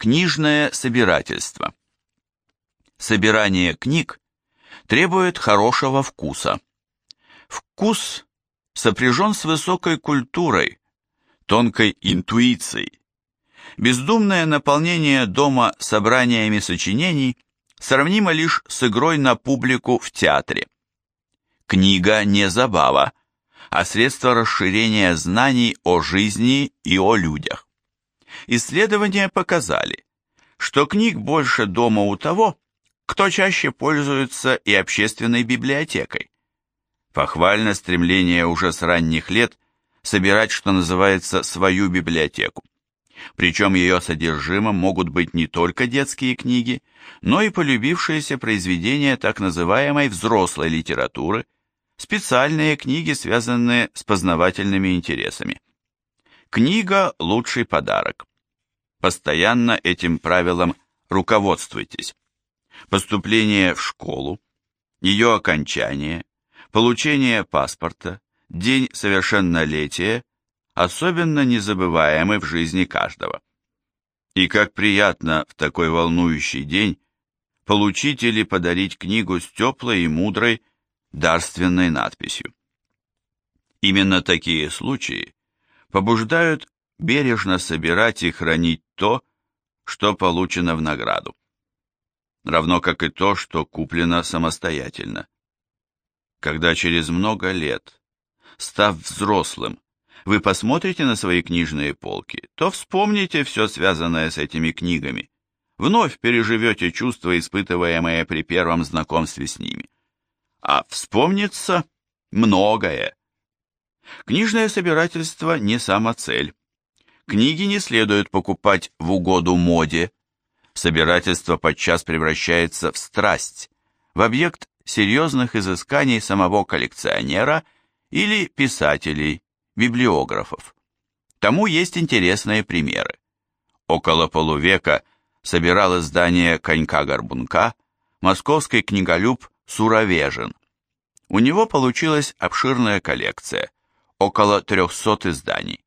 Книжное собирательство. Собирание книг требует хорошего вкуса. Вкус сопряжен с высокой культурой, тонкой интуицией. Бездумное наполнение дома собраниями сочинений сравнимо лишь с игрой на публику в театре. Книга не забава, а средство расширения знаний о жизни и о людях. Исследования показали, что книг больше дома у того, кто чаще пользуется и общественной библиотекой. Похвально стремление уже с ранних лет собирать, что называется, свою библиотеку. Причем ее содержимым могут быть не только детские книги, но и полюбившиеся произведения так называемой взрослой литературы, специальные книги, связанные с познавательными интересами. Книга – лучший подарок. Постоянно этим правилом руководствуйтесь. Поступление в школу, ее окончание, получение паспорта, день совершеннолетия особенно незабываемы в жизни каждого. И как приятно в такой волнующий день получить или подарить книгу с теплой и мудрой дарственной надписью. Именно такие случаи побуждают бережно собирать и хранить то, что получено в награду. Равно как и то, что куплено самостоятельно. Когда через много лет, став взрослым, вы посмотрите на свои книжные полки, то вспомните все связанное с этими книгами, вновь переживете чувства, испытываемые при первом знакомстве с ними. А вспомнится многое. Книжное собирательство не самоцель. Книги не следует покупать в угоду моде. Собирательство подчас превращается в страсть, в объект серьезных изысканий самого коллекционера или писателей, библиографов. Тому есть интересные примеры. Около полувека собирал издание «Конька-горбунка» московский книголюб Суровежин. У него получилась обширная коллекция, около 300 изданий.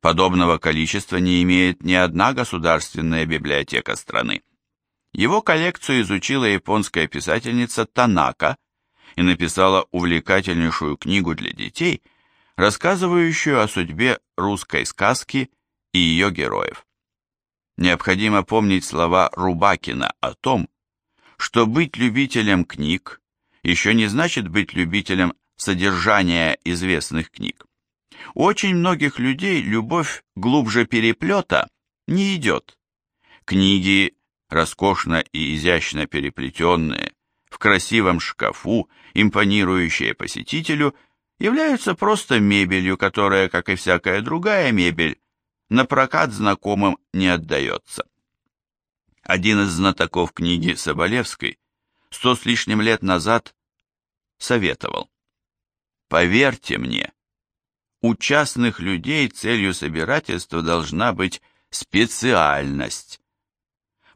Подобного количества не имеет ни одна государственная библиотека страны. Его коллекцию изучила японская писательница Танака и написала увлекательнейшую книгу для детей, рассказывающую о судьбе русской сказки и ее героев. Необходимо помнить слова Рубакина о том, что быть любителем книг еще не значит быть любителем содержания известных книг. У очень многих людей любовь глубже переплета не идет. Книги, роскошно и изящно переплетенные, в красивом шкафу, импонирующие посетителю, являются просто мебелью, которая, как и всякая другая мебель, на прокат знакомым не отдается. Один из знатоков книги Соболевской сто с лишним лет назад советовал. Поверьте мне, у частных людей целью собирательства должна быть специальность.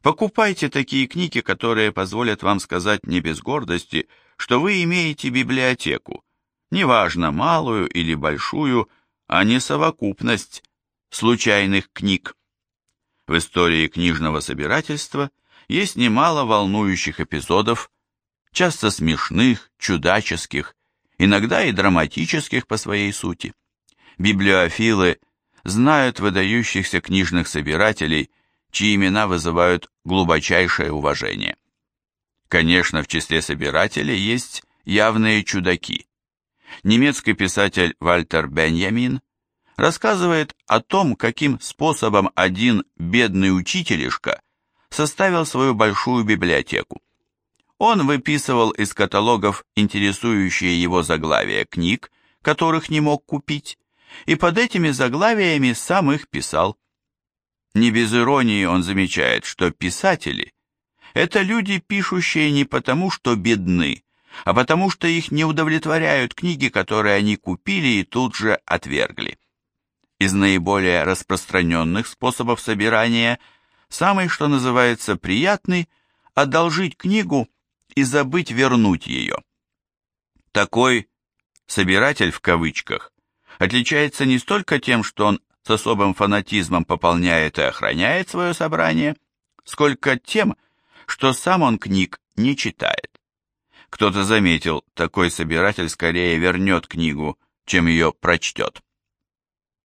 Покупайте такие книги, которые позволят вам сказать не без гордости, что вы имеете библиотеку, неважно, малую или большую, а не совокупность случайных книг. В истории книжного собирательства есть немало волнующих эпизодов, часто смешных, чудаческих, иногда и драматических по своей сути библиофилы знают выдающихся книжных собирателей, чьи имена вызывают глубочайшее уважение. Конечно, в числе собирателей есть явные чудаки. Немецкий писатель Вальтер Беньямин рассказывает о том, каким способом один бедный учителишка составил свою большую библиотеку. Он выписывал из каталогов интересующие его заглавия книг, которых не мог купить, и под этими заглавиями сам их писал. Не без иронии он замечает, что писатели – это люди, пишущие не потому, что бедны, а потому, что их не удовлетворяют книги, которые они купили и тут же отвергли. Из наиболее распространенных способов собирания самый, что называется, приятный – одолжить книгу и забыть вернуть ее. Такой «собиратель» в кавычках отличается не столько тем, что он с особым фанатизмом пополняет и охраняет свое собрание, сколько тем, что сам он книг не читает. Кто-то заметил, такой собиратель скорее вернет книгу, чем ее прочтет.